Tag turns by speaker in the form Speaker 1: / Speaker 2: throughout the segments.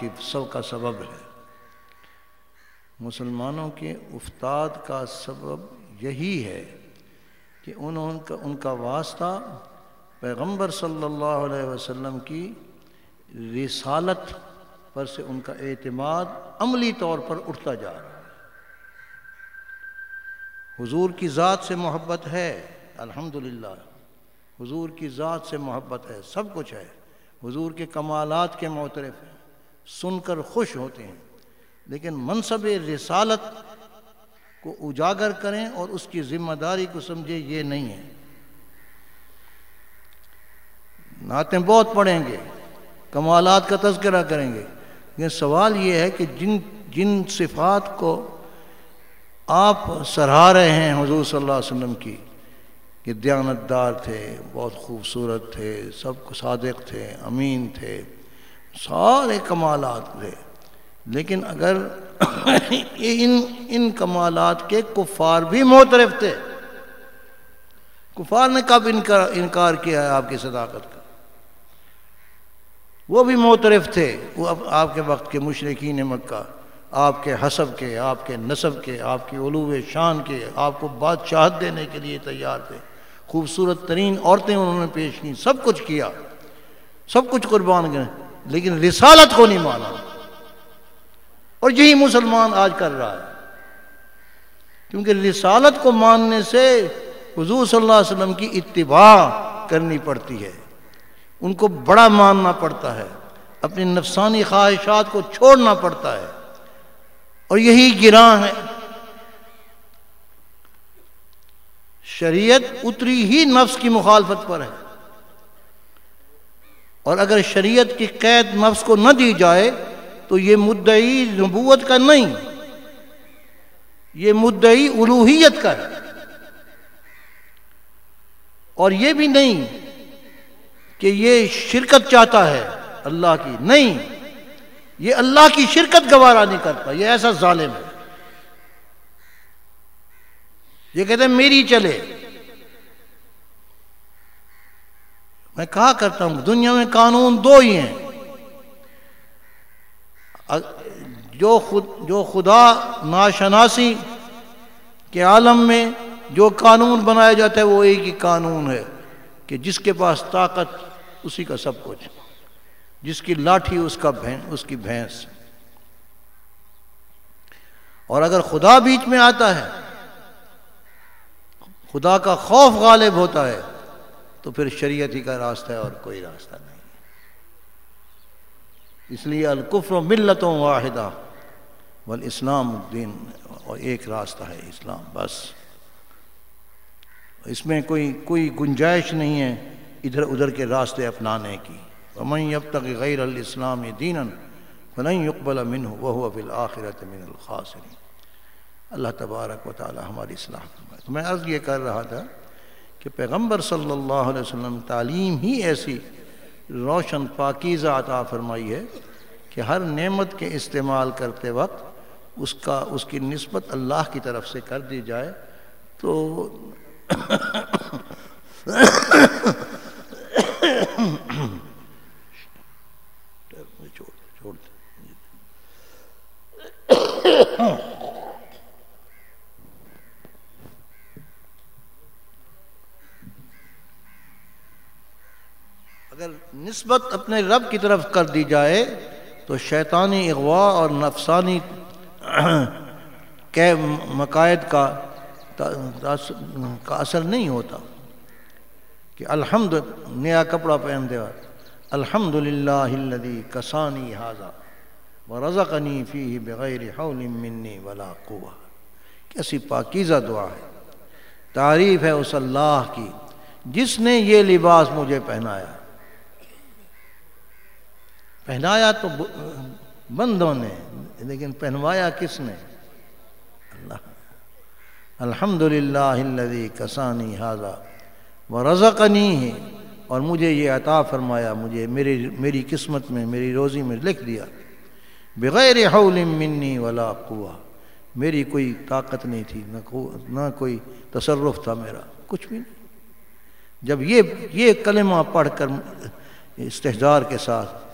Speaker 1: کی سب کا سبب ہے مسلمانوں کے افتاد کا سبب یہی ہے کہ ان کا واسطہ پیغمبر صلی اللہ علیہ وسلم کی رسالت پر سے ان کا اعتماد عملی طور پر اٹھتا جا رہا ہے حضور کی ذات سے محبت ہے الحمدللہ حضور کی ذات سے محبت ہے سب کچھ ہے حضور کے کمالات کے معترف ہیں سن کر خوش ہوتے ہیں لیکن منصب رسالت کو اجاگر کریں اور اس کی ذمہ داری کو سمجھے یہ نہیں ہے نعتیں بہت پڑھیں گے کمالات کا تذکرہ کریں گے لیکن سوال یہ ہے کہ جن جن صفات کو آپ سراہ رہے ہیں حضور صلی اللہ علیہ وسلم کی کہ دیانتدار تھے بہت خوبصورت تھے سب کو صادق تھے امین تھے سارے کمالات ہوئے لیکن اگر ان ان کمالات کے کفار بھی محترف تھے کفار نے کب انکار کیا ہے آپ کی صداقت کا وہ بھی محترف تھے وہ آپ کے وقت کے مشرقین مکہ آپ کے حسب کے آپ کے نصب کے آپ کے علو شان کے آپ کو بادشاہت دینے کے لیے تیار تھے خوبصورت ترین عورتیں انہوں نے پیش کیں سب کچھ کیا سب کچھ قربان گئے لیکن رسالت کو نہیں مانا اور یہی مسلمان آج کر رہا ہے کیونکہ رسالت کو ماننے سے حضور صلی اللہ علیہ وسلم کی اتباع کرنی پڑتی ہے ان کو بڑا ماننا پڑتا ہے اپنی نفسانی خواہشات کو چھوڑنا پڑتا ہے اور یہی گراں ہے شریعت اتری ہی نفس کی مخالفت پر ہے اور اگر شریعت کی قید نفس کو نہ دی جائے تو یہ مدعی نبوت کا نہیں یہ مدعی علوہیت کا ہے اور یہ بھی نہیں کہ یہ شرکت چاہتا ہے اللہ کی نہیں یہ اللہ کی شرکت گوارا نہیں کرتا یہ ایسا ظالم ہے یہ کہتے ہیں میری چلے میں کہا کرتا ہوں دنیا میں قانون دو ہی ہیں جو خود جو خدا ناشناسی کے عالم میں جو قانون بنایا جاتا ہے وہ ایک ہی قانون ہے کہ جس کے پاس طاقت اسی کا سب کچھ جس کی لاٹھی اس کا اس کی بھینس اور اگر خدا بیچ میں آتا ہے خدا کا خوف غالب ہوتا ہے تو پھر شریعت ہی کا راستہ ہے اور کوئی راستہ نہیں اس لیے القفر و ملتوں واحدہ بل اسلام دین اور ایک راستہ ہے اسلام بس اس میں کوئی کوئی گنجائش نہیں ہے ادھر ادھر کے راستے اپنانے کی ومن اب تک غیر الاسلام دینا فلن يقبل منه وهو اب الآخرت من الخاص اللہ تبارک و تعالی ہماری تو میں عرض یہ کر رہا تھا کہ پیغمبر صلی اللہ علیہ وسلم تعلیم ہی ایسی روشن پاکیزہ عطا فرمائی ہے کہ ہر نعمت کے استعمال کرتے وقت اس کا اس کی نسبت اللہ کی طرف سے کر دی جائے تو اگر نسبت اپنے رب کی طرف کر دی جائے تو شیطانی اغوا اور نفسانی کے مقائد کا کا اثر نہیں ہوتا کہ الحمد نیا کپڑا پہن دے الحمد للہ ہلدی کسانی حاضہ بغیر حول منی ولا کیسی پاکیزہ دعا ہے تعریف ہے اس اللہ کی جس نے یہ لباس مجھے پہنایا پہنایا تو بندوں نے لیکن پہنوایا کس نے اللہ الحمد للہ کسانی حاضہ ورزقنی ہے اور مجھے یہ عطا فرمایا مجھے میری میری قسمت میں میری روزی میں لکھ دیا بغیر حول منی ولا قوا میری کوئی طاقت نہیں تھی نہ کو نہ کوئی تصرف تھا میرا کچھ بھی نہیں جب یہ یہ کلمہ پڑھ کر استحجار کے ساتھ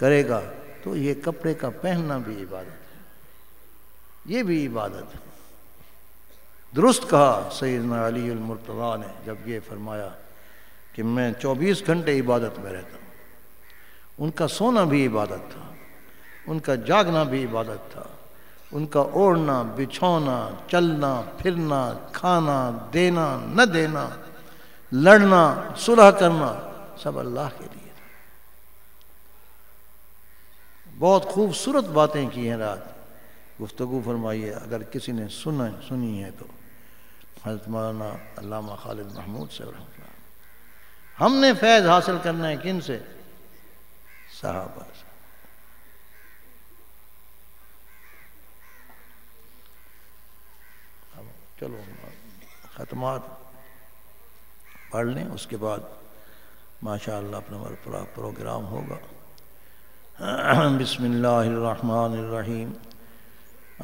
Speaker 1: کرے گا تو یہ کپڑے کا پہننا بھی عبادت ہے یہ بھی عبادت ہے درست کہا سیدنا علی المرتضیٰ نے جب یہ فرمایا کہ میں چوبیس گھنٹے عبادت میں رہتا ہوں ان کا سونا بھی عبادت تھا ان کا جاگنا بھی عبادت تھا ان کا اوڑھنا بچھونا چلنا پھرنا کھانا دینا نہ دینا لڑنا صلح کرنا سب اللہ کے لیے بہت خوبصورت باتیں کی ہیں رات گفتگو فرمائیے اگر کسی نے سنا سنی ہے تو حضرت مولانا علامہ خالد محمود صاحب رحمۃ اللہ ہم نے فیض حاصل کرنا ہے کن سے صحابہ سے چلو ختمات پڑھ لیں اس کے بعد ماشاء اللہ اپنا پروگرام ہوگا بسم اللہ الرحمن الرحیم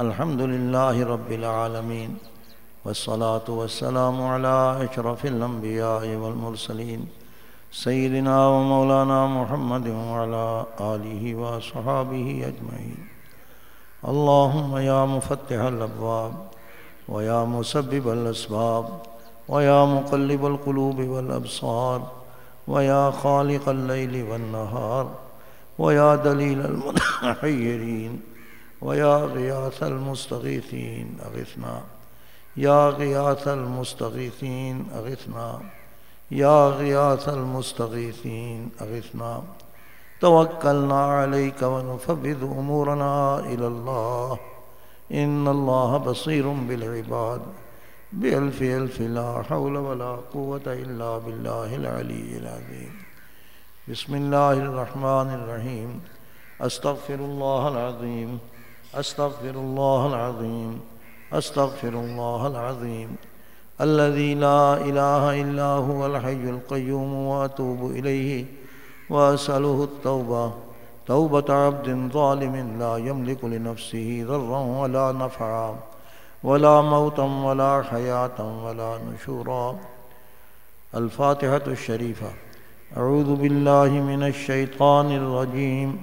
Speaker 1: الحمد للہ رب العالمین والصلاة والسلام على اشرف الانبیاء والمرسلین سیدنا و مولانا محمد علی و صحاب اجمیم اللّہ عیاں مفت الباب ویا مصب الصحاب ویا مقلب القلوب وبصعاب ویا خالق اللیل والنہار ويا دليل المتحيرين ويا غياث المستغيثين أغثنا يا غياث المستغيثين أغثنا يا غياث المستغيثين أغثنا توكلنا عليك ونفبذ أمورنا إلى الله إن الله بصير بالعباد بألف ألف لا حول ولا قوة إلا بالله العلي العظيم بسم اللہ الرحمن الرحیم استغفر استغفر استغفر اللہ اللہ اللہ العظیم العظیم العظیم الذي لا إله إلا هو الحي القيوم وأتوب إليه وأسأله التوبة توبة عبد ظالم لا يملك لنفسه ضرا ولا نفعا ولا موتا ولا حياة ولا نشورا الفاتحة الشريفة اعوذ باللہ من الشیطان الرجیم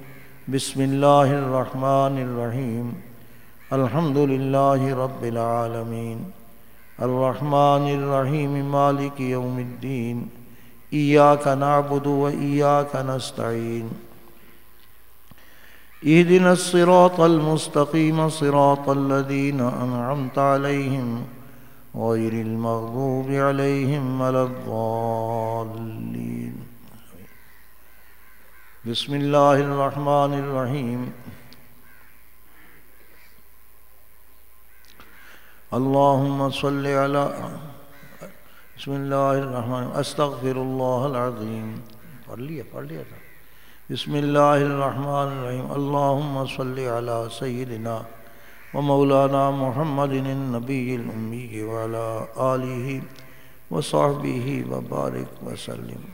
Speaker 1: بسم اللہ الرحمن الرحیم الحمد للہ رب العالمین الرحمن الرحیم مالک یوم الدین ایاک ایاک نعبد و نستعین الصراط صراط المغضوب بسم اللہ اللہ صلیٰ بسم اللہ استغ اللہ پڑھ لیا پڑھ لیا تھا بسم اللہ الرّحمن الرحیم اللّہ صلی اللہ علیہ سیدّا و مولانا محمد علیہ وعلى صحابی و بارق وسلم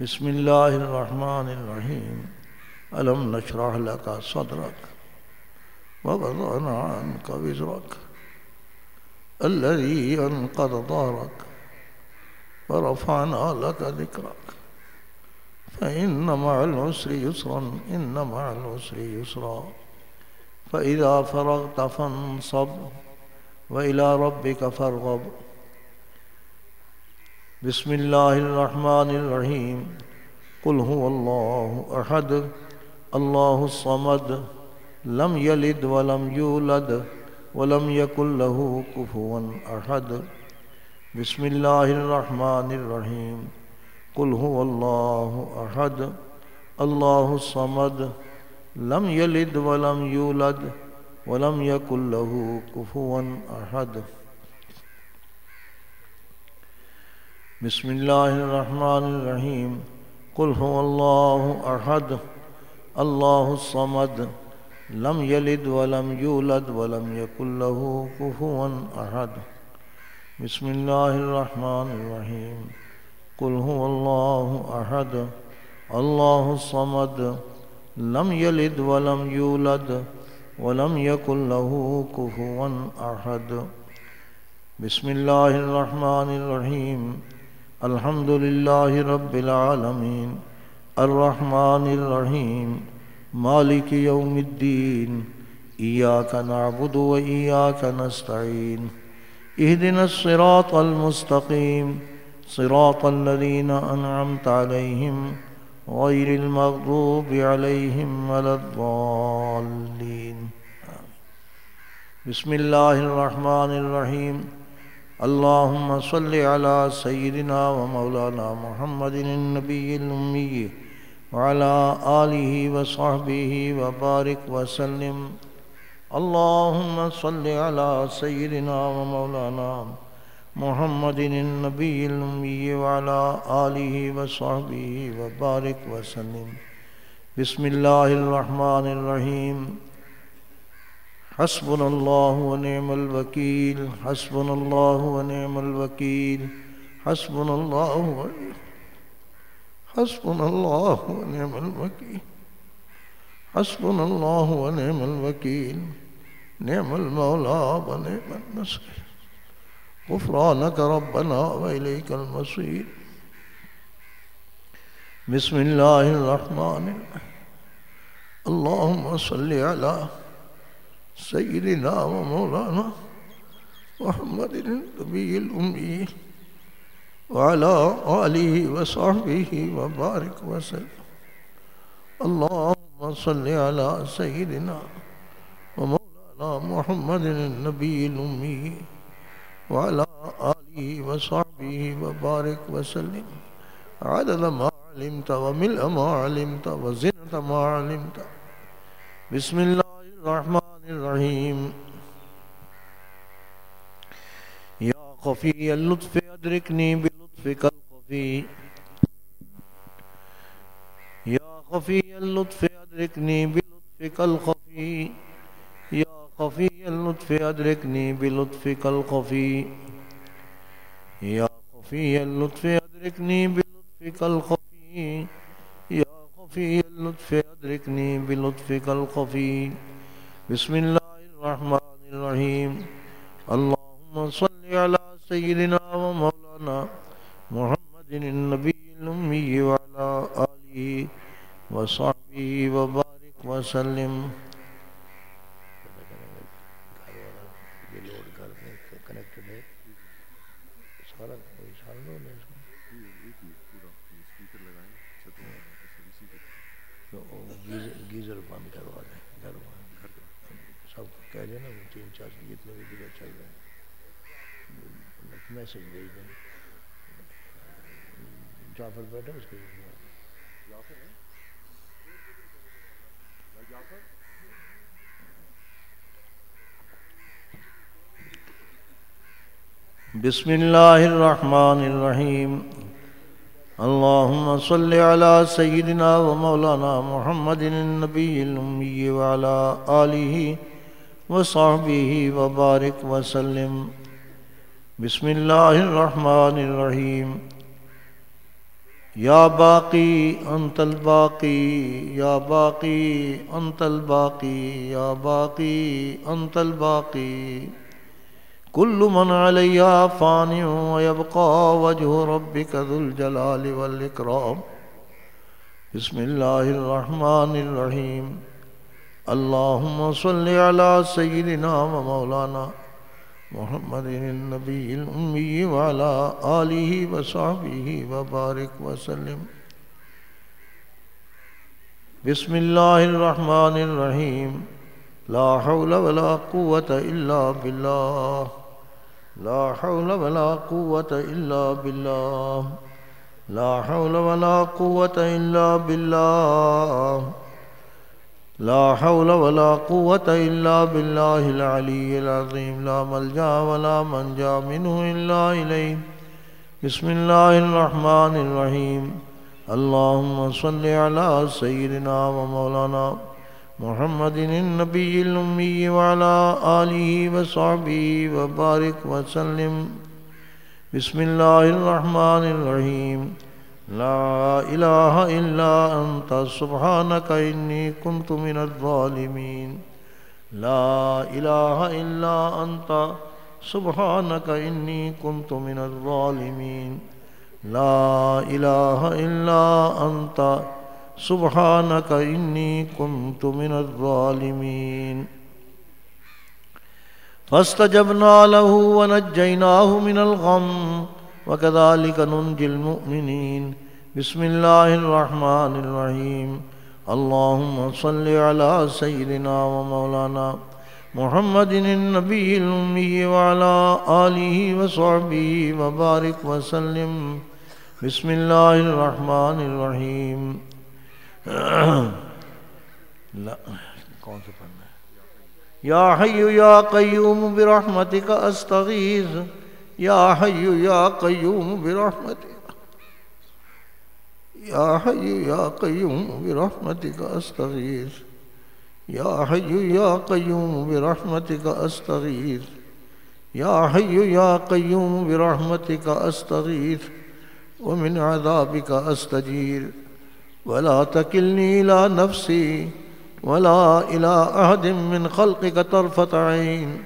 Speaker 1: بسم اللہ الرحمن الرحیم علم نشرح لك صدرك وضعنا عنك وزرك الذي انقض ظهرك ورفعنا لك ذكرك فإن مع العسر يسرا إن مع العسر يسرا فإذا فرغت فانصب وإلى ربك فارغب بسم اللہ الرحمن الرحیم قل هو اللہ احد اللہ الصمد لم یلد ولم یولد ولم یق له کفن احد بسم اللہ الرحمن الرحیم قل هو اللہ احد اللہ الصمد لم یلد ولم یو لدھ ورل یقل لہ کن عرحد بسم اللہ الرحمن الرحیم قل هو اللہ احد اللہ الصمد لم یلد ولم یولد ولم یق له كح احد بسم اللہ الرحمن الرحیم قل هو اللہ احد اللہ الصمد لم یلد ولم یولد ولم غلّ له الم احد بسم اللہ الرحمن الرحیم الحمد للہ رب العالمین الرحمن الرحیم مالک یوم الدین ایاک نعبد و ایاک نستعین اہدنا الصراط المستقیم صراط الذین انعمت علیہم غیر المغضوب علیہم ولا الضالین بسم اللہ الرحمن الرحیم الرحمن الرحیم اللهم صل على سيدنا ومولانا محمد النبي الأمي وعلى آله وصحبه وبارك وسلم اللهم صل على سيدنا ومولانا محمد النبي الأمي وعلى آله وصحبه وبارك وسلم بسم الله الرحمن الرحيم حسبنا حسبنا حسبنا حسبنا الله الله الله الله ونعم ونعم ونعم الوكيل الوكيل الوكيل حسبنا الله ونعم الوكيل نعم المولى ونعم النصير غفرانك ربنا وإليك المصير بسم الله الرحمن الرحيم اللهم صل على سيدنا ومولانا محمد النبي الأمي وعلى آله وصحبه وبارك وسلم اللهم صل على سيدنا ومولانا محمد النبي الأمي وعلى آله وصحبه وبارك وسلم عدد ما ما ما علمت علمت علمت وملء وزنة بسم الله الرحمن الرحیم یا خفی اللطف ادرکنی بلطف کل خفی یا خفی اللطف ادرکنی بلطف کل خفی یا خفی اللطف ادرکنی بلطف کل خفی یا خفی اللطف ادرکنی بلطف کل خفی یا خفی اللطف ادرکنی بلطف کل بسم الله الرحمن الرحيم اللهم صل على سيدنا ومولانا محمد النبي الأمي وعلى آله وصحبه وبارك وسلم گیزر بند کروا دیں گھر Gizel, کہہ دینا وہ تین چار جتنے بھی چل رہے ہیں میسج بھیج دیں جعفر بیٹھا اس کے بسم اللہ الرحمن الرحیم اللهم صل على سيدنا ومولانا محمد النبي الأمي وعلى آله وصحبه وبارك وسلم بسم الله الرحمن الرحيم يا باقي أنت الباقي يا باقي أنت الباقي يا باقي أنت الباقي كل من عليها فان ويبقى وجه ربك ذو الجلال والإكرام کرم بسم اللّہ الرحمٰن الرحيم اللهم صل على سيدنا ومولانا محمد النبي الأمي وعلى آله وصحبه وبارك وسلم بسم الله الرحمن الرحيم لا حول ولا قوة إلا بالله لا حول ولا قوة إلا بالله لا حول ولا قوة إلا بالله لا لا حول ولا قوة إلا بالله العلي العظيم ملجا ولا منجا منه إلا إليه بسم الله الرحمن الرحيم اللهم صل على سيدنا ومولانا محمد النبي الأمي وعلى آله وصحبه وبارك وسلم بسم اللہ الرّرّرحمٰن الرحیم لا إله إلا أنت سبحانك إني كنت من الظالمين لا إله إلا أنت سبحانك إني كنت من الظالمين لا إله إلا أنت سبحانك إني كنت من الظالمين فاستجبنا له ونجيناه من الغم وكذلك ننجي المؤمنين بسم الله الرحمن الرحيم اللهم صل على سيدنا ومولانا محمد النبي الأمي وعلى آله وصحبه وبارك وسلم بسم الله الرحمن الرحيم لا کون سے پڑھنا ہے یا یا حی قیوم برحمتک استغیث یا حیو یا قیوم برحمت یا حیو یا قیوم برحمت کا استغیر یا حیو یا قیوم برحمت کا استغیر یا حیو یا قیوم برحمت کا استغیر ومن عذاب کا استجیر ولا تکلنی لا نفسی ولا الہ اہد من خلقک طرفت عین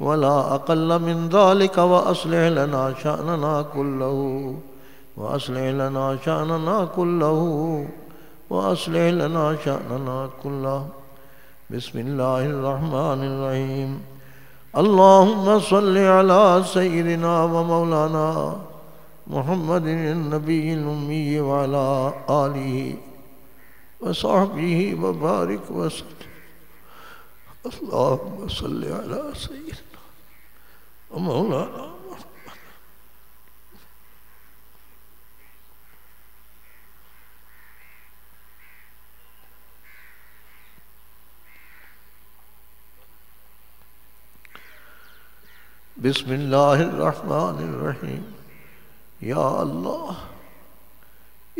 Speaker 1: ولا من ذلك لنا لنا كله كله شانا لنا اللہ كله بسم الله الرحمن الرحيم اللهم صل على سيدنا ومولانا محمد النبي وعلى وصحبه وبارك وسلم اللهم صل على سيدنا بسم اللہ الرحمن الرحیم یا اللہ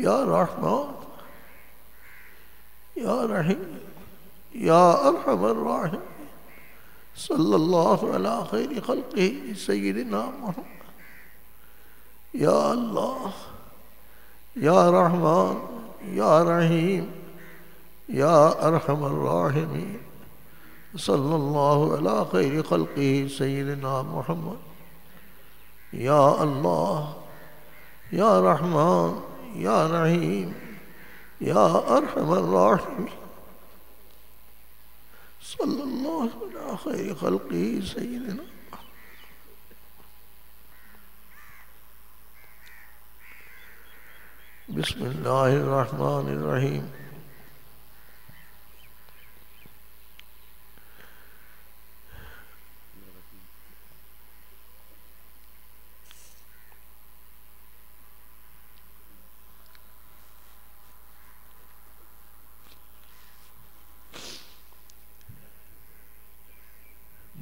Speaker 1: یا رحمان یا رحیم یا ارحم الرحیم صلی اللہ عل خیر خلقہ سیدنا محمد یا اللہ یا رحمان یا رحیم یا ارحم الراحمین صلی اللہ عل خیر خلقہ سیدنا محمد یا اللہ یا رحمان یا رحیم یا ارحم الراحمین صلی اللہ علیہ خیر خلقی سیدنا بسم اللہ الرحمن الرحیم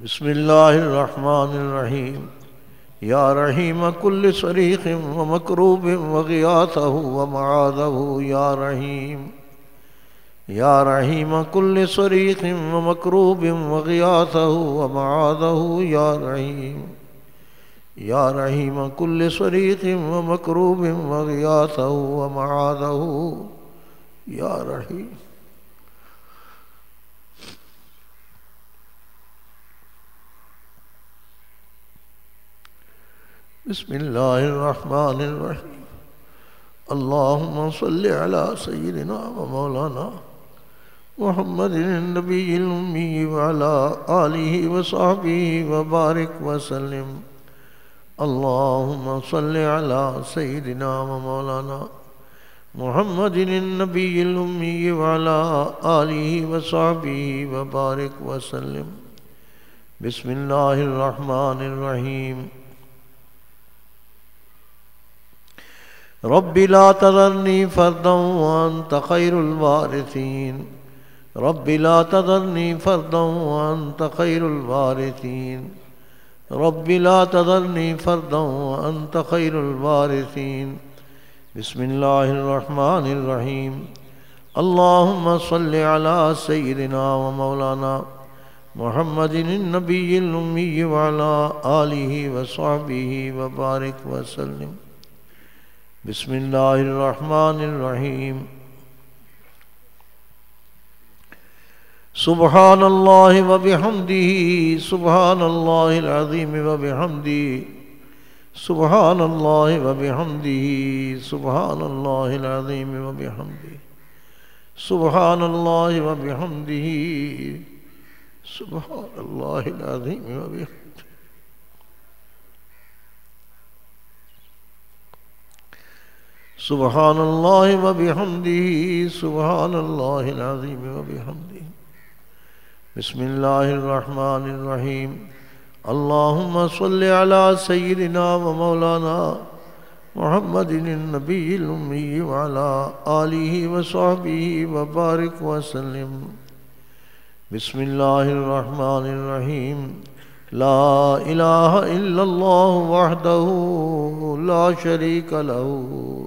Speaker 1: بسم اللہ الرحمن الرحیم یا رحیم کل شریفم و مقروب وغیات ہو غم آدھ ہو یارحیم یار رہیم کل شریفم و مقروب وغیات و غم یا رحیم یا رحیم کل سری و مکروب بم وغیات ہو وم آدھ ہو بسم اللہ الرحمن الرحیم اللّہ صلی علیہ سیِلام مولانا محمد نبی علّم والی وبارک وسلم اللّہ مصل علیہ سہی دنامہ مولانا محمد نبی علمی والی وصاب وبارق وسلم بسم اللّہ الرحمن الرحیم رب ربلا تدر نی فردوں تخیر الوارثین لا تدر فردا فردوں تخیر البارثین رب لا نی فردا عن تخیر البارثین بسم اللہ الرحمن الرحیم اللهم صل على سيدنا ومولانا محمد النبي الأمي وعلى آله وصحبه وبارك وسلم بسم اللہ الرحمن الرحیم سبحان اللہ وبحمدہ سبحان اللہ العظیم وبحمدہ سبحان اللہ وبحمدہ سبحان اللہ العظیم وبحمدہ سبحان اللہ وبحمدہ سبحان اللہ العظیم وبحمدہ سبحان اللہ اللّہ سبحان اللہ العظیم بسم اللہ الرحمن الرحیم اللہم صل علی سیدنا و مولانا محمد النبی الامی وعلا آلہ و صحابی وبارک وسلم بسم اللہ الرحمن الرحیم لا الہ الا اللہ وحدہ لا شریک لہو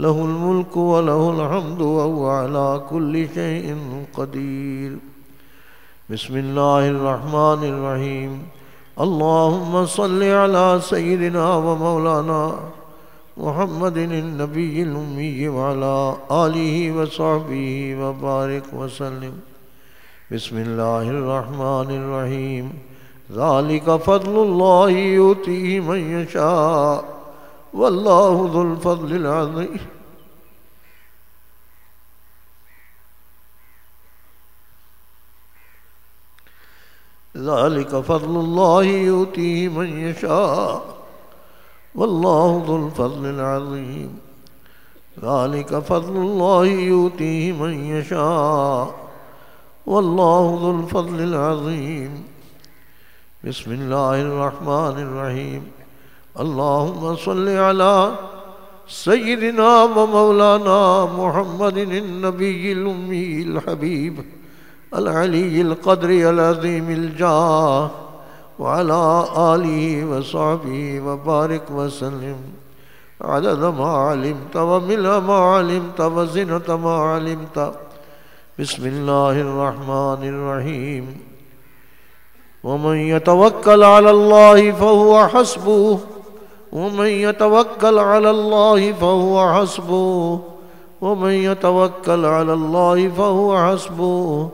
Speaker 1: له الملك وله الحمد وهو على كل شيء قدير بسم الله الرحمن الرحيم اللهم صل على سيدنا ومولانا محمد النبي الأمي وعلى آله وصحبه وبارك وسلم بسم الله الرحمن الرحيم ذلك فضل الله يؤتيه من يشاء والله ذو الفضل العظيم ذلك فضل الله يؤتيه من يشاء والله ذو الفضل العظيم ذلك فضل الله يؤتيه من يشاء والله ذو الفضل العظيم بسم الله الرحمن الرحيم اللهم صل على سيدنا ومولانا محمد النبي الأمي الحبيب العلي القدر العظيم الجاه وعلى آله وصحبه وبارك وسلم عدد ما ما ما علمت علمت علمت وملء وزنة بسم الله الله الرحمن الرحيم ومن يتوكل على فهو حسبه ومن يتوكل على الله فهو حسبه ومن يتوكل على الله فهو حسبه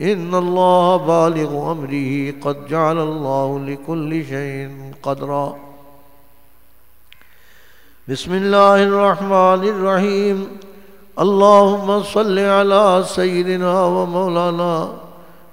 Speaker 1: إن الله بالغ أمره قد جعل الله لكل شيء قدرا بسم الله الرحمن الرحيم اللهم صل على سيدنا ومولانا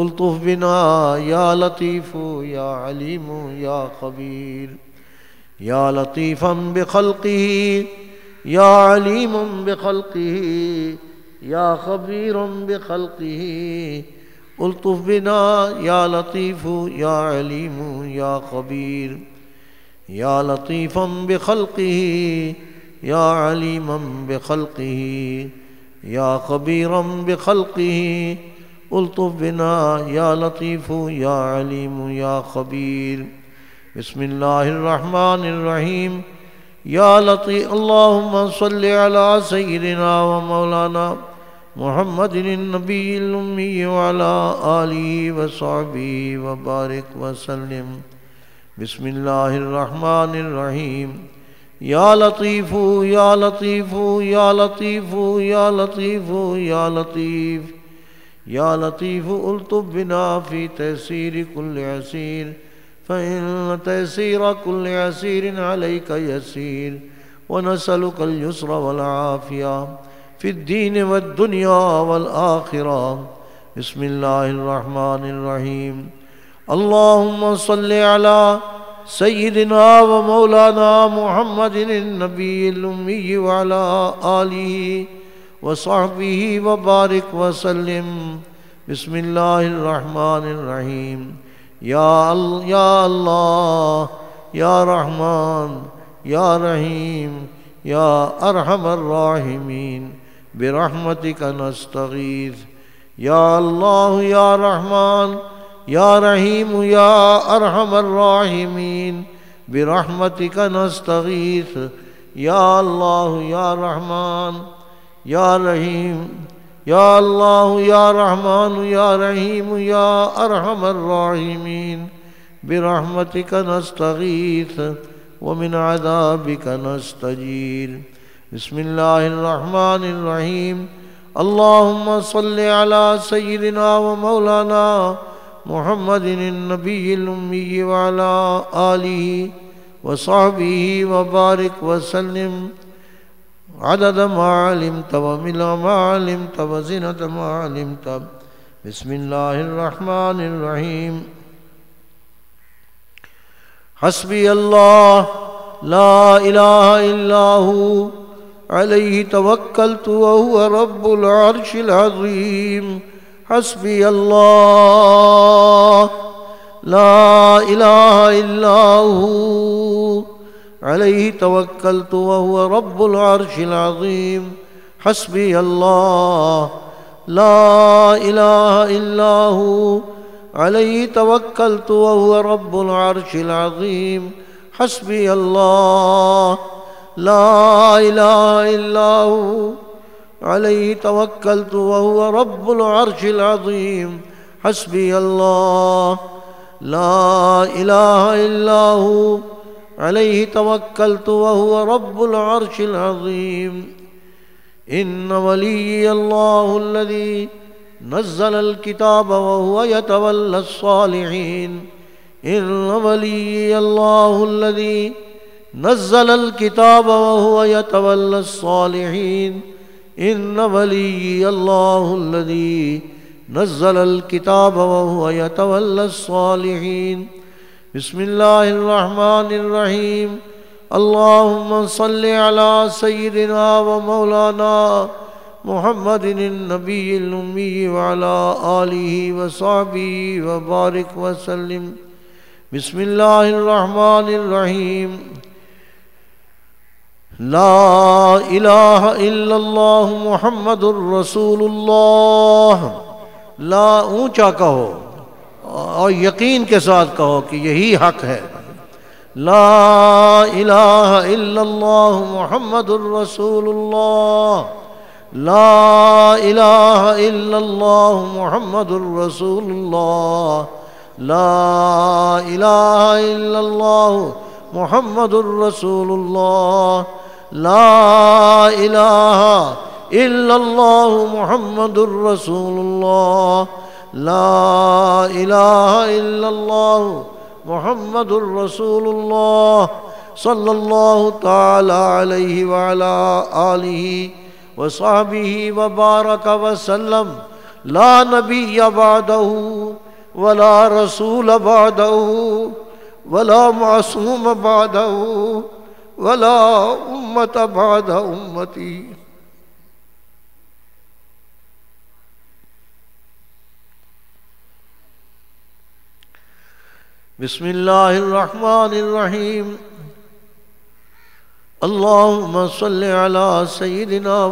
Speaker 1: الطف بنا یا لطیف یا علیم یا خبیر یا لطیفم بخلقی یا علیم بخلقی یا خبیر بخلقی الطف بنا یا لطیف یا علیم یا خبیر یا لطیفم بخلقی یا علیم بخلقی یا خبیر بخلقی الطف بنا یا لطیف یا علیم یا خبیر بسم اللہ الرحمن الرحیم یا لطی اللہم صلی علی سیدنا و مولانا محمد النبی الامی والا آلی و صحبی و بارق وسلم بسم اللہ الرحمن الرحیم یا لطیف یا لطیف یا لطیف یا لطیف یا لطیف یا لطیف الطب بنا فی تیسیر کل عسیر فإن تيسير كل عسير عليك يسير ونسألك اليسر والعافية في الدين والدنيا والآخرة بسم الله الرحمن الرحيم اللهم صل على سيدنا ومولانا محمد النبي الأمي وعلى آله وصحبه وبارك وسلم بسم اللّہ الرحمٰن الرحیم يا اللہ اللہ یا رحمان رحیم یا ارحم الرحمین برحمتی کا نستغیر یا اللہ یا رحمٰن یا رحیم یا ارحمر رحیمین برحمتی کَ نستیر یا اللہ یا یا رحیم یا اللہ یا رحمان یا رحیم یا ارحم الراحمین برحمتك کََ ومن عذابك منادہ بسم اللہ الرحمن الرحیم اللّہ صل اللہ سید و مولانا محمد والا علی و صحابی و بارق وسلم عدد ما علمت وملا ما علمت وزنة ما علمت بسم الله الرحمن الرحيم حسبي الله لا إله إلا هو عليه توكلت وهو رب العرش العظيم حسبي الله لا إله إلا هو عليه توكلت وهو رب العرش العظيم حسبي اللہ لا هو علیہ توكلت وهو رب العرش العظيم حسبي اللہ لا هو علیہ توكلت وهو رب العرش العظيم حسبي اللہ لا إلا هو عليه توكلت وهو رب العرش العظيم إن ولي الله الذي نزل الكتاب وهو يتولى الصالحين إن ولي الله الذي نزل الكتاب وهو يتولى الصالحين إن ولي الله الذي نزل الكتاب وهو يتولى الصالحين بسم اللہ الرحمن الرحیم اللّہ صل على سعید و مولانا محمد علیہ و صابع و بارق وسلیم بسم اللہ الرحمن الرَََََََََََََّحیم لا محمد الرسول اللہ لا اونچا کہو اور یقین کے ساتھ کہو کہ یہی حق ہے لا الہ الا اللہ محمد الرسول اللہ لا الہ الا اللہ محمد الرسول اللہ لا الہ الا اللہ محمد الرسول اللہ لا الہ الا اللہ محمد الرسول اللہ لا إله إلا الله محمد الرسول الله صلى الله تعالى عليه وعلى آله وصحبه وبارك وسلم لا نبي بعده ولا رسول بعده ولا معصوم بعده ولا أمة بعد أمتي بسم اللہ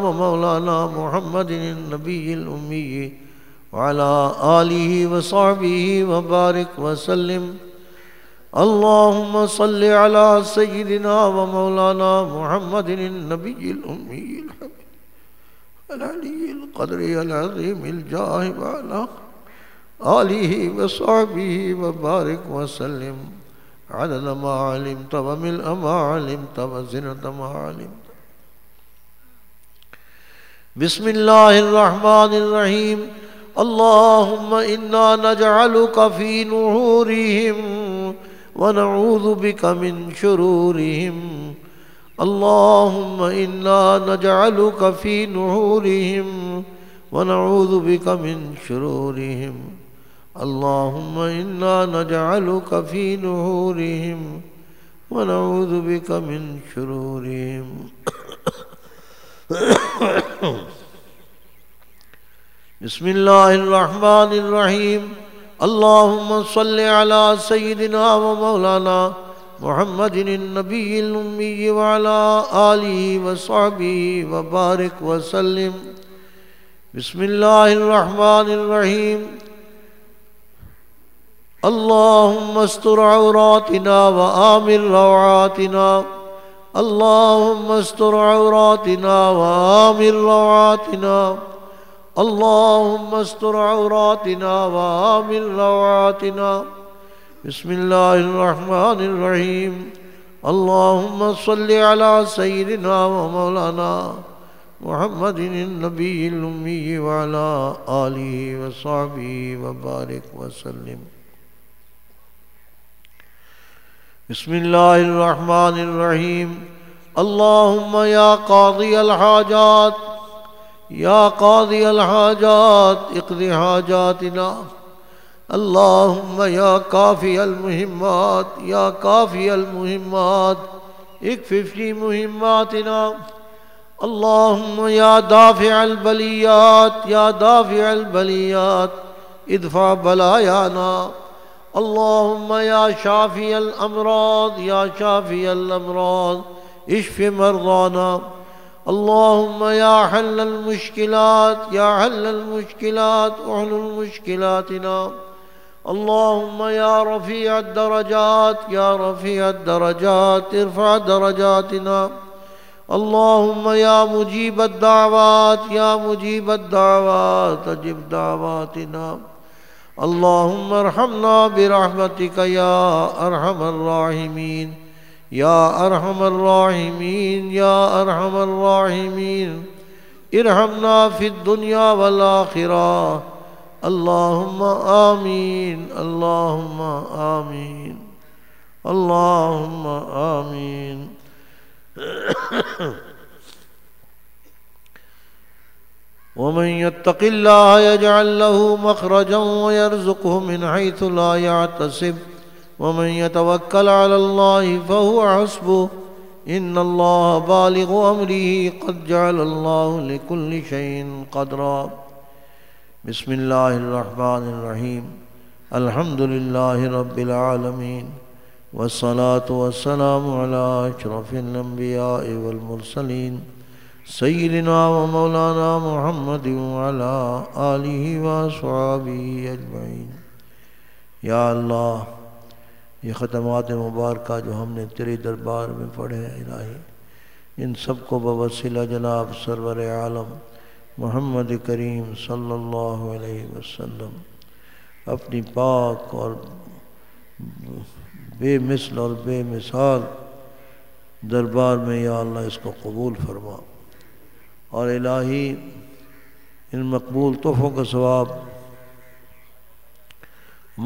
Speaker 1: ومولانا محمد النبي الأمي وعلى آله وصحبه وبارك وسلم اللهم صل على سيدنا ومولانا محمد النبي الأمي الحبيب العلي العظيم الجاه وعلى آله وصحبه وبارك وسلم عدد ما ما ما علمت علمت علمت وملء وزنة بسم الله الرحمن الرحيم اللهم إنا نجعلك في ونعوذ اللہ الرّرحمٰن الرحیم اللّہ نُحیم ون کمن شروع اللہ ون کمن شروع اللهم إنا نجعلك في نهورهم ونعوذ بك من شرورهم بسم الله الرحمن الرحيم اللهم صل على سيدنا ومولانا محمد النبي الأمي وعلى آله وصحبه وبارك وسلم بسم اللہ الرّحمٰن الرحيم اللهم استر عوراتنا وآمن روعاتنا اللهم استر عوراتنا وآمن روعاتنا اللهم استر عوراتنا وآمن روعاتنا بسم الله الرحمن الرحيم اللهم صل على سيدنا ومولانا محمد النبي الأمي وعلى آله وصحبه وبارك وسلم بسم اللہ الرحمن الرحیم اللہم یا قاضی الحاجات یا قاضی الحاجات اقضی حاجاتنا اللہم یا کافی المہمات یا قافی المحماد اق ففی مہمات انعام اللہ میاں دافیہ البلیات یا دافیہ البلیات اطفا بلیا نام اللهم يا شافی الأمراض یا شافی الأمراض اشف مرضانا اللهم يا حل المشکلات یا حل المشکلات احل مشكلاتنا اللهم يا رفيع رفیع يا یا رفیع ارفع درجاتنا اللهم يا مجيب الدعوات يا مجيب الدعوات اجب دعواتنا اللہ ارحمنا براہمتی قیا ارحمر راہمین یا ارحمر راہمین یا ارحمر راہمین ارحمنا فنیا بلا خرا اللهم آمین اللهم آمین اللهم آمین ومن ومن يتق الله الله الله الله يجعل له مخرجا ويرزقه من حيث لا يتوكل على فهو حسبه إن بالغ أمره قد جعل لكل شيء قدرا بسم الله الرحمن الرحيم الحمد لله رب العالمين والصلاة والسلام على أشرف الأنبياء والمرسلين سیدنا و مولانا محمد مولا آلہ و صحابی اجمعین یا اللہ یہ ختمات مبارکہ جو ہم نے تیرے دربار میں پڑھے ہیں الہی ان سب کو بوسیلہ جناب سرور عالم محمد کریم صلی اللہ علیہ وسلم اپنی پاک اور بے مثل اور بے مثال دربار میں یا اللہ اس کو قبول فرما اور الہی ان مقبول تحفوں کا ثواب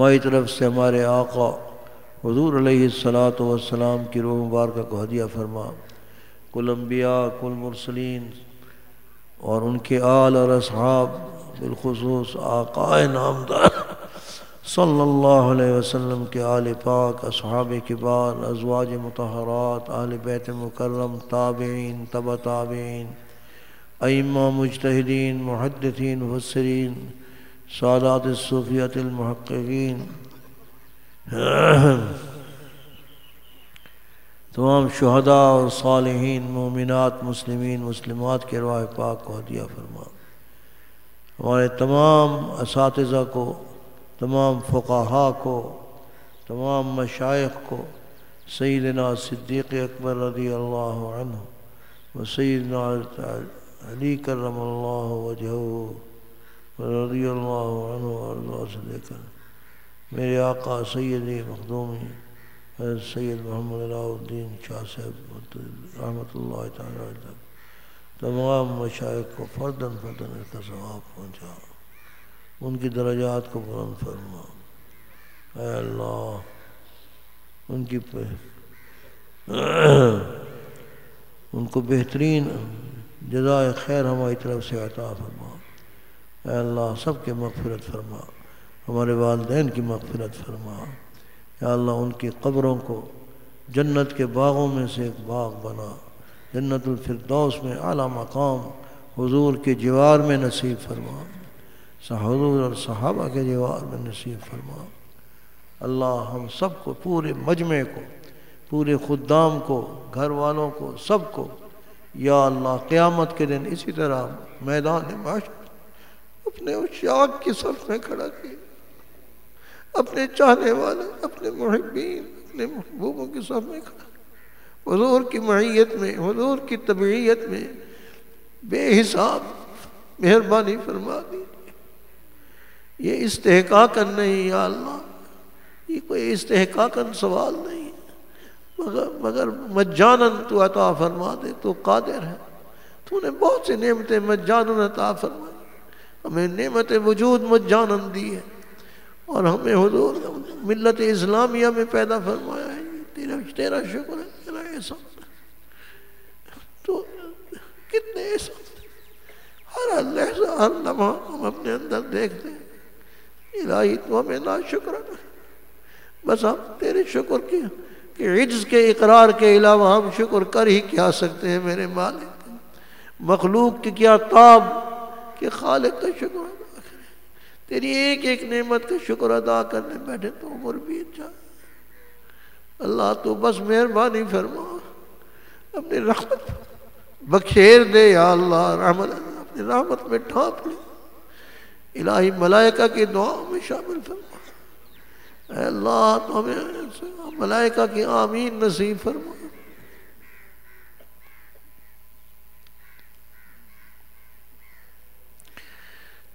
Speaker 1: مائی طرف سے ہمارے آقا حضور علیہ والسلام کی روح مبارکہ کو ہدیہ فرما کل انبیاء کل مرسلین اور ان کے آل اور اصحاب بالخصوص آقا نامدار صلی اللہ علیہ وسلم کے آل پاک اصحاب کبار ازواج متحرات آل بیت مکرم تابعین تبہ تابعین ائمہ مجتہدین محدثین مفسرین سادات صوفیت المحققین تمام شہداء اور صالحین مومنات مسلمین مسلمات کے پاک کو ہدیہ فرما ہمارے تمام اساتذہ کو تمام فقہا کو تمام مشائق کو سیدنا صدیق اکبر رضی اللہ عنہ و سیدنا علی کرم اللہ وجہ اللہ عنہ اللہ سے لے کر میرے آقا سید حضرت سید محمد اللہ الدین شاہ صاحب رحمۃ اللہ تعالیٰ تک تمام مشائق کو فردن فردن اس کا ثواب پہنچا ان کی درجات کو بلند فرما اے اللہ ان کی ان کو بہترین جزائے خیر ہماری طرف سے عطا فرما اے اللہ سب کے مغفرت فرما ہمارے والدین کی مغفرت فرما اللہ ان کی قبروں کو جنت کے باغوں میں سے ایک باغ بنا جنت الفردوس میں اعلیٰ مقام حضور کے جوار میں نصیب فرما حضور اور صحابہ کے جوار میں نصیب فرما اللہ ہم سب کو پورے مجمع کو پورے خدام کو گھر والوں کو سب کو یا اللہ قیامت کے دن اسی طرح میدان معاشر اپنے اچاق کی صف میں کھڑا کیا اپنے چاہنے والے اپنے محبین اپنے محبوبوں کے صف میں کھڑا حضور کی معیت میں حضور کی طبعیت میں بے حساب مہربانی فرما دی یہ استحقاقن نہیں یا اللہ یہ کوئی استحقاقن سوال نہیں مگر مگر مجانن تو عطا فرما دے تو قادر ہے تو نے بہت سی نعمتیں مجانن عطا فرما ہمیں نعمت وجود مجانن دی ہے اور ہمیں حضور ملت اسلامیہ میں پیدا فرمایا ہے تیرا تیرا شکر ہے تیرا احسان تو کتنے احسان ہر ہر لمحہ ہم اپنے اندر دیکھتے ہیں تو ہمیں ہم شکر بس ہم تیرے شکر کیا کہ عجز کے اقرار کے علاوہ ہم شکر کر ہی کیا سکتے ہیں میرے مالک مخلوق کی کیا تاب کہ خالق کا شکر ادا کرے تیری ایک ایک نعمت کا شکر ادا کرنے بیٹھے تو عمر بیت جائے اللہ تو بس مہربانی فرما اپنی رحمت بخش دے یا اللہ رحمت اپنی رحمت میں ٹھانپ لے الہی ملائکہ کی دعا میں شامل فرما اے اللہ تو ہمیں ملائکہ کی آمین نصیب فرمائے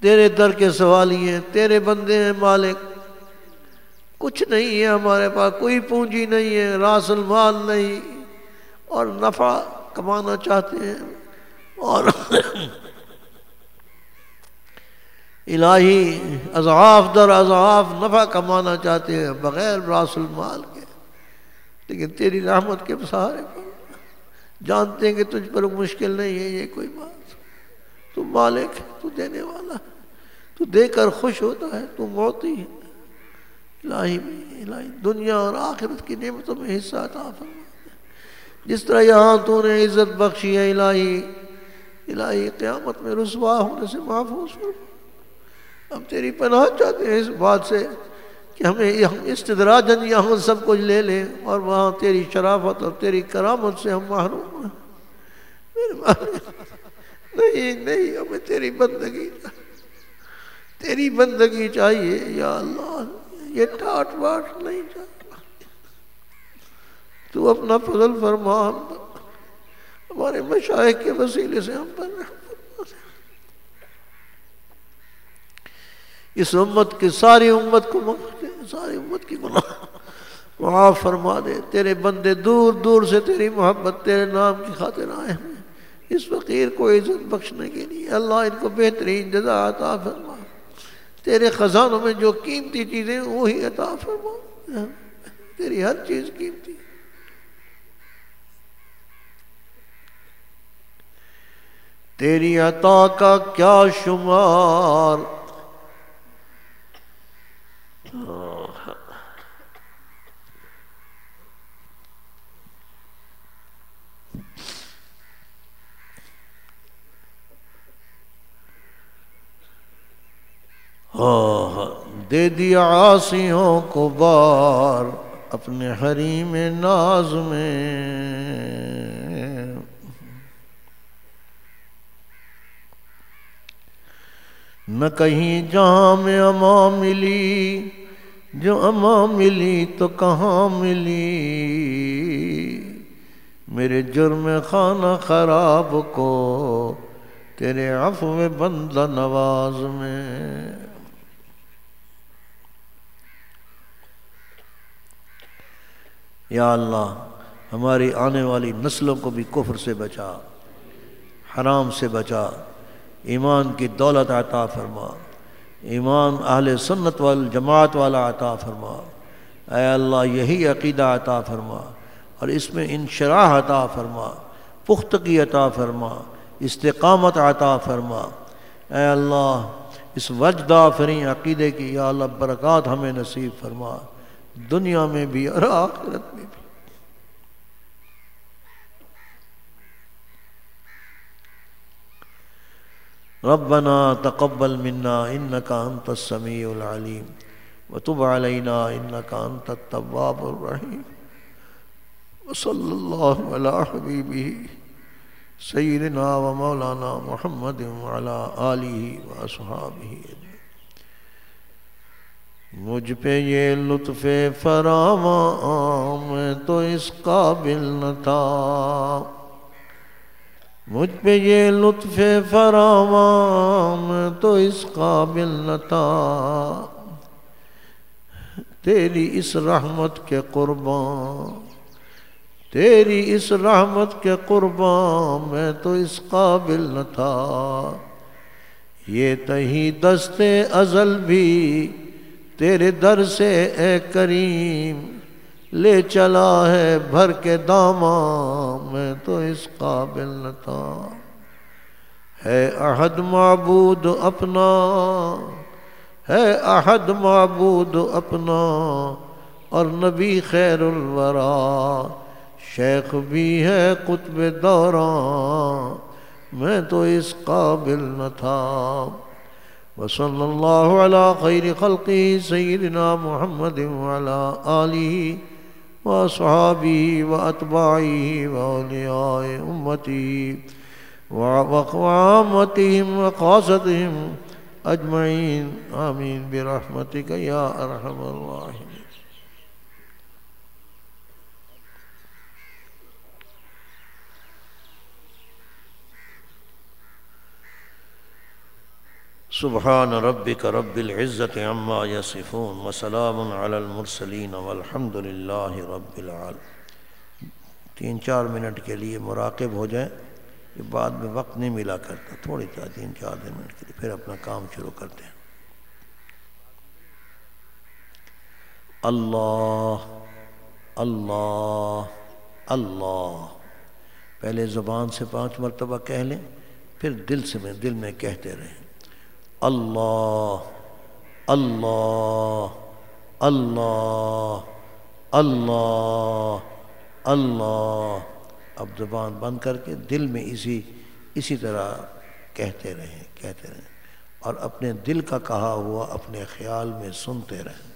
Speaker 1: تیرے در کے سوال ہی ہیں تیرے بندے ہیں مالک کچھ نہیں ہے ہمارے پاس کوئی پونجی نہیں ہے راس المال نہیں اور نفع کمانا چاہتے ہیں اور الہی اضعاف در اضعاف نفع کمانا چاہتے ہیں بغیر راس المال کے لیکن تیری رحمت کے سہارے پر جانتے ہیں کہ تجھ پر مشکل نہیں ہے یہ کوئی بات تو مالک ہے تو دینے والا ہے تو دے کر خوش ہوتا ہے تو موتی ہے الہی میں الہی دنیا اور آخرت کی نعمتوں میں حصہ عطا فرما جس طرح یہاں تو نے عزت بخشی ہے الہی الہی قیامت میں رسوا ہونے سے محفوظ فرما ہم تیری پناہ چاہتے ہیں اس بات سے کہ ہمیں ہم استدراجن یہاں سب کچھ لے لیں اور وہاں تیری شرافت اور تیری کرامت سے ہم محروم ہیں میرے نہیں نہیں ہمیں تیری بندگی تیری بندگی چاہیے یا اللہ یہ ٹاٹ واٹ نہیں چاہتا تو اپنا فضل فرما ہمارے مشاہد کے وسیلے سے ہم ہیں اس امت کی ساری امت کو منگا دے ساری امت کی گناہ معاف فرما دے تیرے بندے دور دور سے تیری محبت تیرے نام کی خاطر آئے ہیں اس فقیر کو عزت بخشنے کے لیے اللہ ان کو بہترین جزا عطا فرما تیرے خزانوں میں جو قیمتی چیزیں وہی عطا فرما تیری ہر چیز قیمتی تیری عطا کا کیا شمار دے دیا آسیوں کو بار اپنے حریم ناز میں نہ کہیں جہاں میں اماں ملی جو اماں ملی تو کہاں ملی میرے جرم خانہ خراب کو تیرے عفو بند بندہ نواز میں یا اللہ ہماری آنے والی نسلوں کو بھی کفر سے بچا حرام سے بچا ایمان کی دولت عطا فرما ایمان اہل سنت والجماعت والا عطا فرما اے اللہ یہی عقیدہ عطا فرما اور اس میں انشراح عطا فرما پختگی عطا فرما استقامت عطا فرما اے اللہ اس وجدہ فری عقیدے کی یا اللہ برکات ہمیں نصیب فرما دنیا میں بھی اور آخرت میں بھی ربنا تقبل منا ان کا سمیع العلیم و تب علی نا ان قان تباب الرحیم صلی اللہ بھی سعید نا و مولانا محمد مجھ پہ یہ لطف میں تو اس قابل نہ تھا مجھ پہ یہ لطف میں تو اس قابل نہ تھا تیری اس رحمت کے قربان تیری اس رحمت کے قربان میں تو اس قابل نہ تھا یہ تہی دست ازل بھی تیرے در سے اے کریم لے چلا ہے بھر کے داما میں تو اس قابل نہ تھا ہے احد معبود اپنا ہے احد معبود اپنا اور نبی خیر الورا شیخ بھی ہے قطب دوراں میں تو اس قابل نہ تھا وصلى الله على خير خلقه سيدنا محمد وعلى آله وأصحابه وأتباعه وأولياء أمته ون آئے أجمعين آمين برحمتك يا أرحم الراحمين سبحان رب العزة العزت يصفون وسلام على المرسلين والحمد لله رب العالمين تین چار منٹ کے لیے مراقب ہو جائیں کہ بعد میں وقت نہیں ملا کرتا تھوڑی طرح تین چار دن منٹ کے لیے پھر اپنا کام شروع کرتے ہیں اللہ اللہ اللہ پہلے زبان سے پانچ مرتبہ کہہ لیں پھر دل سے میں دل میں کہتے رہیں اللہ اللہ اللہ اللہ اللہ اب زبان بند کر کے دل میں اسی اسی طرح کہتے رہیں کہتے رہیں اور اپنے دل کا کہا ہوا اپنے خیال میں سنتے رہیں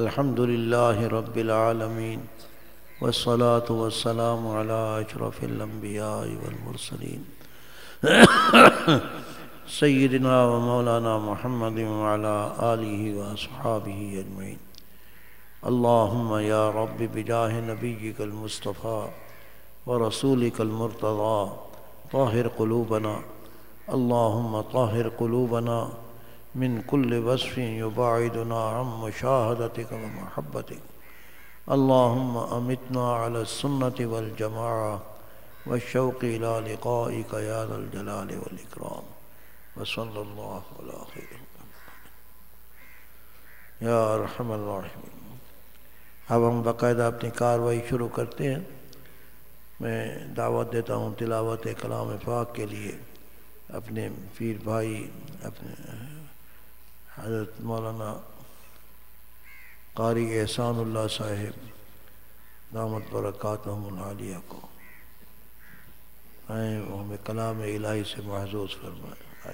Speaker 1: الحمد للہ رب العالمین والسلام سلات اشرف الانبیاء والمرسلین سیدنا و مولانا محمد وعلى علیہ وَ اجمعین اللهم يا رب بجاه نبيك المصطفى و المرتضى طاهر قلوبنا اللهم طاهر قلوبنا من كل وصف يباعدنا عن مشاهدتك ومحبتك اللهم أمتنا على السنة والجماعة والشوق إلى لقائك يا ذا الجلال والإكرام وصلى الله على خير یا رحم الرحمن اب ہم باقاعدہ اپنی کاروائی شروع کرتے ہیں میں دعوت دیتا ہوں تلاوت کلام پاک کے لیے اپنے پیر بھائی اپنے حضرت مولانا قاری احسان اللہ صاحب دامت کو آئیں وہ ہمیں کلام الہی سے محسوس کر